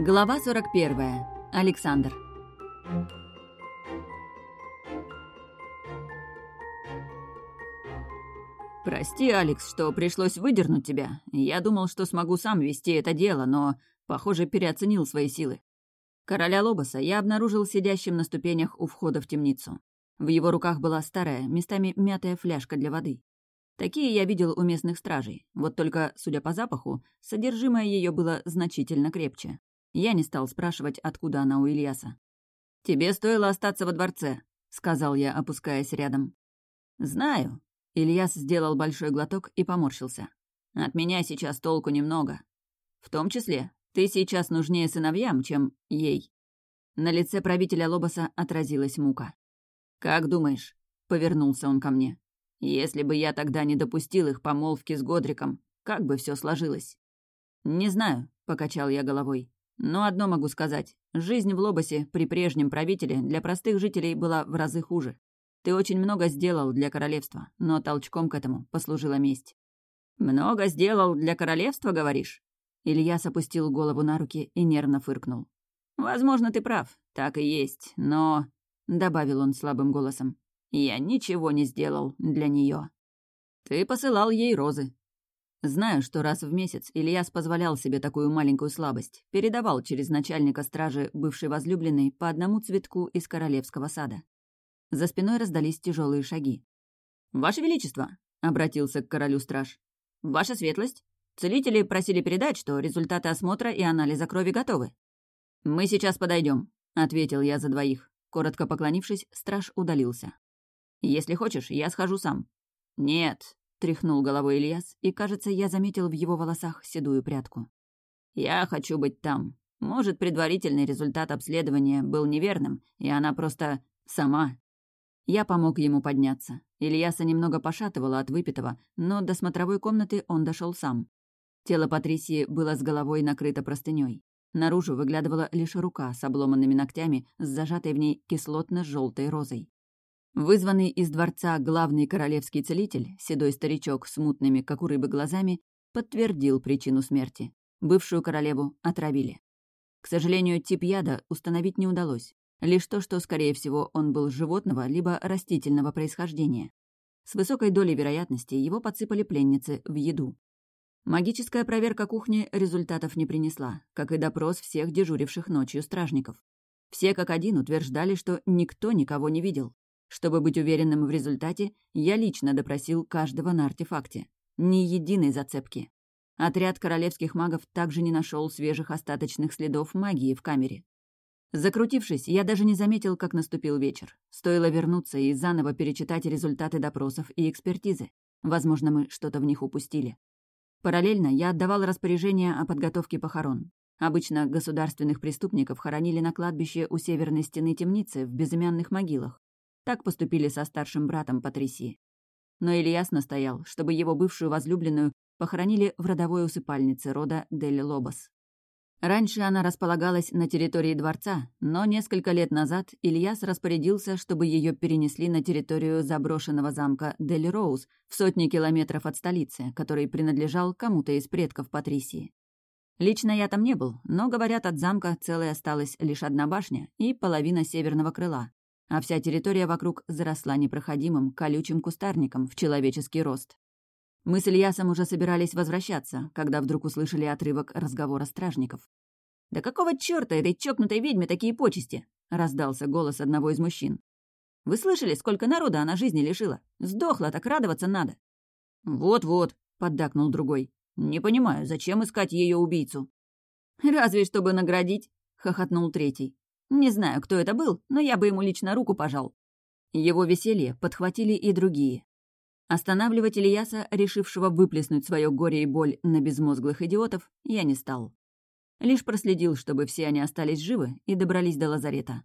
Глава 41. Александр. «Прости, Алекс, что пришлось выдернуть тебя. Я думал, что смогу сам вести это дело, но, похоже, переоценил свои силы. Короля Лобоса я обнаружил сидящим на ступенях у входа в темницу. В его руках была старая, местами мятая фляжка для воды. Такие я видел у местных стражей, вот только, судя по запаху, содержимое ее было значительно крепче. Я не стал спрашивать, откуда она у Ильяса. «Тебе стоило остаться во дворце», — сказал я, опускаясь рядом. «Знаю». Ильяс сделал большой глоток и поморщился. «От меня сейчас толку немного. В том числе, ты сейчас нужнее сыновьям, чем ей». На лице правителя Лобоса отразилась мука. «Как думаешь?» — повернулся он ко мне. «Если бы я тогда не допустил их помолвки с Годриком, как бы все сложилось?» «Не знаю», — покачал я головой. Но одно могу сказать. Жизнь в Лобосе при прежнем правителе для простых жителей была в разы хуже. Ты очень много сделал для королевства, но толчком к этому послужила месть. «Много сделал для королевства, говоришь?» Ильяс опустил голову на руки и нервно фыркнул. «Возможно, ты прав, так и есть, но...» — добавил он слабым голосом. «Я ничего не сделал для нее. «Ты посылал ей розы», Знаю, что раз в месяц Ильяс позволял себе такую маленькую слабость, передавал через начальника стражи бывшей возлюбленной по одному цветку из королевского сада. За спиной раздались тяжелые шаги. «Ваше Величество!» — обратился к королю страж. «Ваша светлость! Целители просили передать, что результаты осмотра и анализа крови готовы». «Мы сейчас подойдем, ответил я за двоих. Коротко поклонившись, страж удалился. «Если хочешь, я схожу сам». «Нет», тряхнул головой Ильяс, и, кажется, я заметил в его волосах седую прядку. «Я хочу быть там. Может, предварительный результат обследования был неверным, и она просто сама». Я помог ему подняться. Ильяса немного пошатывало от выпитого, но до смотровой комнаты он дошел сам. Тело Патрисии было с головой накрыто простыней. Наружу выглядывала лишь рука с обломанными ногтями, с зажатой в ней кислотно-желтой розой. Вызванный из дворца главный королевский целитель, седой старичок с мутными, как у рыбы, глазами, подтвердил причину смерти. Бывшую королеву отравили. К сожалению, тип яда установить не удалось. Лишь то, что, скорее всего, он был животного либо растительного происхождения. С высокой долей вероятности его подсыпали пленницы в еду. Магическая проверка кухни результатов не принесла, как и допрос всех дежуривших ночью стражников. Все как один утверждали, что никто никого не видел. Чтобы быть уверенным в результате, я лично допросил каждого на артефакте. Ни единой зацепки. Отряд королевских магов также не нашел свежих остаточных следов магии в камере. Закрутившись, я даже не заметил, как наступил вечер. Стоило вернуться и заново перечитать результаты допросов и экспертизы. Возможно, мы что-то в них упустили. Параллельно я отдавал распоряжение о подготовке похорон. Обычно государственных преступников хоронили на кладбище у северной стены темницы в безымянных могилах. Так поступили со старшим братом Патрисии. Но Ильяс настоял, чтобы его бывшую возлюбленную похоронили в родовой усыпальнице рода Дель Лобос. Раньше она располагалась на территории дворца, но несколько лет назад Ильяс распорядился, чтобы ее перенесли на территорию заброшенного замка Дель Роуз в сотни километров от столицы, который принадлежал кому-то из предков Патрисии. Лично я там не был, но, говорят, от замка целой осталась лишь одна башня и половина северного крыла, а вся территория вокруг заросла непроходимым, колючим кустарником в человеческий рост. Мы с Ильясом уже собирались возвращаться, когда вдруг услышали отрывок разговора стражников. «Да какого чёрта этой чокнутой ведьме такие почести?» — раздался голос одного из мужчин. «Вы слышали, сколько народа она жизни лишила? Сдохла, так радоваться надо». «Вот-вот», — поддакнул другой. «Не понимаю, зачем искать ее убийцу?» «Разве чтобы наградить», — хохотнул третий. Не знаю, кто это был, но я бы ему лично руку пожал. Его веселье подхватили и другие. Останавливать Ильяса, решившего выплеснуть свое горе и боль на безмозглых идиотов, я не стал. Лишь проследил, чтобы все они остались живы и добрались до лазарета.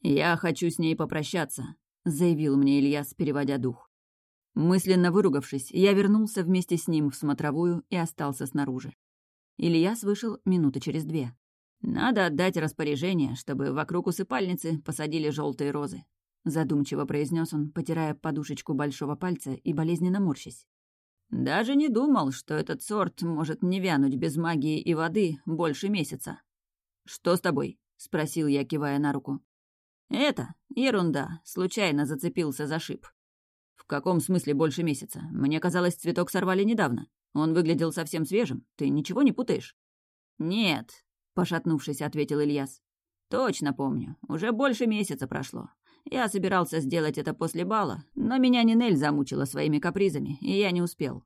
«Я хочу с ней попрощаться», — заявил мне Ильяс, переводя дух. Мысленно выругавшись, я вернулся вместе с ним в смотровую и остался снаружи. Ильяс вышел минуты через две. «Надо отдать распоряжение, чтобы вокруг усыпальницы посадили желтые розы», задумчиво произнес он, потирая подушечку большого пальца и болезненно морщась. «Даже не думал, что этот сорт может не вянуть без магии и воды больше месяца». «Что с тобой?» — спросил я, кивая на руку. «Это ерунда. Случайно зацепился за шип». «В каком смысле больше месяца? Мне казалось, цветок сорвали недавно. Он выглядел совсем свежим. Ты ничего не путаешь?» «Нет», — пошатнувшись, ответил Ильяс. «Точно помню. Уже больше месяца прошло. Я собирался сделать это после бала, но меня Нинель замучила своими капризами, и я не успел».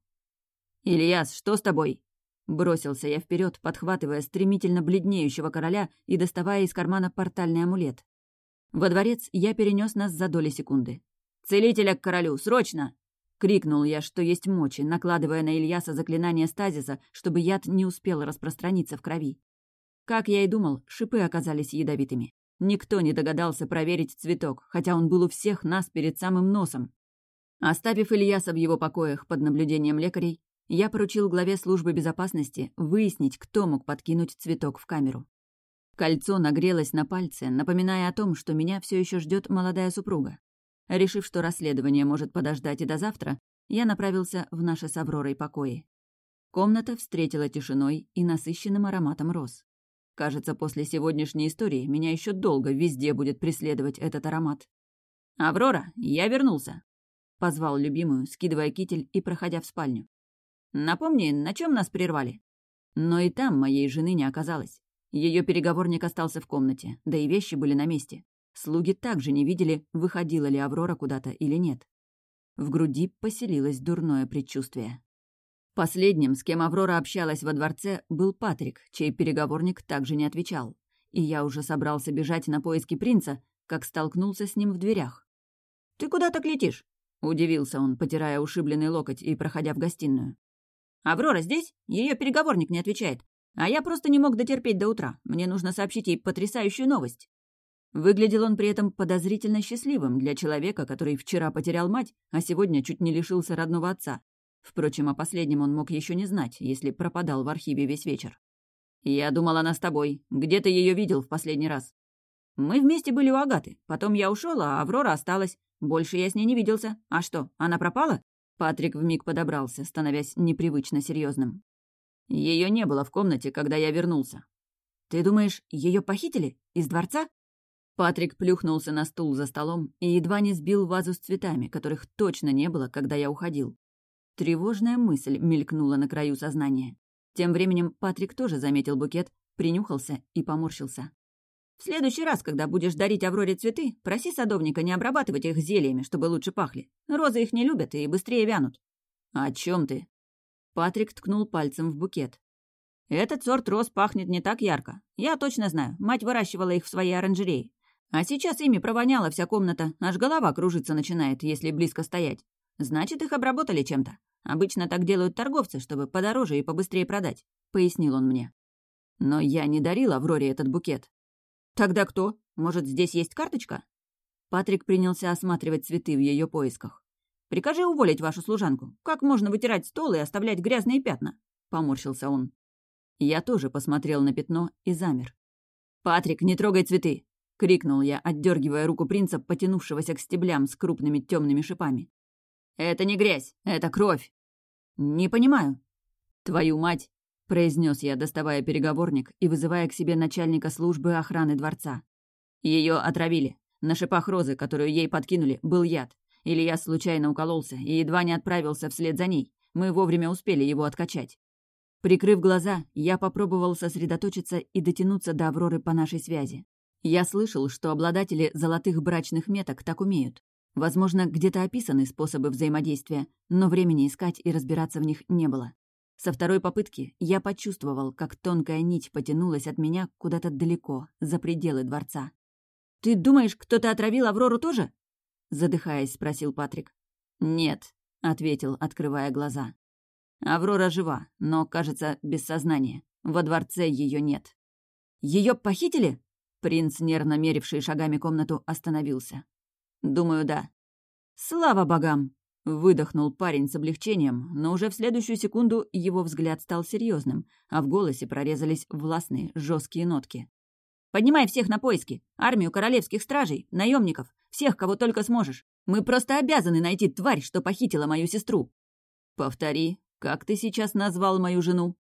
«Ильяс, что с тобой?» Бросился я вперед, подхватывая стремительно бледнеющего короля и доставая из кармана портальный амулет. Во дворец я перенес нас за доли секунды. «Целителя к королю! Срочно!» — крикнул я, что есть мочи, накладывая на Ильяса заклинание стазиса, чтобы яд не успел распространиться в крови. Как я и думал, шипы оказались ядовитыми. Никто не догадался проверить цветок, хотя он был у всех нас перед самым носом. Оставив Ильяса в его покоях под наблюдением лекарей, я поручил главе службы безопасности выяснить, кто мог подкинуть цветок в камеру. Кольцо нагрелось на пальце, напоминая о том, что меня все еще ждет молодая супруга. Решив, что расследование может подождать и до завтра, я направился в наши с Авророй покои. Комната встретила тишиной и насыщенным ароматом роз. Кажется, после сегодняшней истории меня еще долго везде будет преследовать этот аромат. «Аврора, я вернулся!» — позвал любимую, скидывая китель и проходя в спальню. «Напомни, на чем нас прервали?» Но и там моей жены не оказалось. Ее переговорник остался в комнате, да и вещи были на месте. Слуги также не видели, выходила ли Аврора куда-то или нет. В груди поселилось дурное предчувствие. Последним, с кем Аврора общалась во дворце, был Патрик, чей переговорник также не отвечал. И я уже собрался бежать на поиски принца, как столкнулся с ним в дверях. «Ты куда так летишь?» — удивился он, потирая ушибленный локоть и проходя в гостиную. «Аврора здесь? Ее переговорник не отвечает. А я просто не мог дотерпеть до утра. Мне нужно сообщить ей потрясающую новость». Выглядел он при этом подозрительно счастливым для человека, который вчера потерял мать, а сегодня чуть не лишился родного отца. Впрочем, о последнем он мог еще не знать, если пропадал в архиве весь вечер. «Я думал, она с тобой. Где ты ее видел в последний раз?» «Мы вместе были у Агаты. Потом я ушел, а Аврора осталась. Больше я с ней не виделся. А что, она пропала?» Патрик вмиг подобрался, становясь непривычно серьезным. Ее не было в комнате, когда я вернулся. «Ты думаешь, ее похитили? Из дворца?» Патрик плюхнулся на стул за столом и едва не сбил вазу с цветами, которых точно не было, когда я уходил. Тревожная мысль мелькнула на краю сознания. Тем временем Патрик тоже заметил букет, принюхался и поморщился. «В следующий раз, когда будешь дарить Авроре цветы, проси садовника не обрабатывать их зельями, чтобы лучше пахли. Розы их не любят и быстрее вянут». «О чем ты?» Патрик ткнул пальцем в букет. «Этот сорт роз пахнет не так ярко. Я точно знаю, мать выращивала их в своей оранжерее. А сейчас ими провоняла вся комната, аж голова кружиться начинает, если близко стоять. Значит, их обработали чем-то. Обычно так делают торговцы, чтобы подороже и побыстрее продать», — пояснил он мне. «Но я не дарил Авроре этот букет». «Тогда кто? Может, здесь есть карточка?» Патрик принялся осматривать цветы в ее поисках. «Прикажи уволить вашу служанку. Как можно вытирать стол и оставлять грязные пятна?» — поморщился он. Я тоже посмотрел на пятно и замер. «Патрик, не трогай цветы!» — крикнул я, отдергивая руку принца, потянувшегося к стеблям с крупными темными шипами. «Это не грязь, это кровь!» «Не понимаю». «Твою мать!» — произнес я, доставая переговорник и вызывая к себе начальника службы охраны дворца. Ее отравили. На шипах розы, которую ей подкинули, был яд. Или я случайно укололся и едва не отправился вслед за ней. Мы вовремя успели его откачать. Прикрыв глаза, я попробовал сосредоточиться и дотянуться до Авроры по нашей связи. Я слышал, что обладатели золотых брачных меток так умеют. Возможно, где-то описаны способы взаимодействия, но времени искать и разбираться в них не было. Со второй попытки я почувствовал, как тонкая нить потянулась от меня куда-то далеко, за пределы дворца. «Ты думаешь, кто-то отравил Аврору тоже?» Задыхаясь, спросил Патрик. «Нет», — ответил, открывая глаза. «Аврора жива, но, кажется, без сознания. Во дворце ее нет». Ее похитили?» Принц, нервно меривший шагами комнату, остановился. «Думаю, да». «Слава богам!» — выдохнул парень с облегчением, но уже в следующую секунду его взгляд стал серьезным, а в голосе прорезались властные, жесткие нотки. «Поднимай всех на поиски! Армию королевских стражей, наемников, всех, кого только сможешь! Мы просто обязаны найти тварь, что похитила мою сестру!» «Повтори, как ты сейчас назвал мою жену?»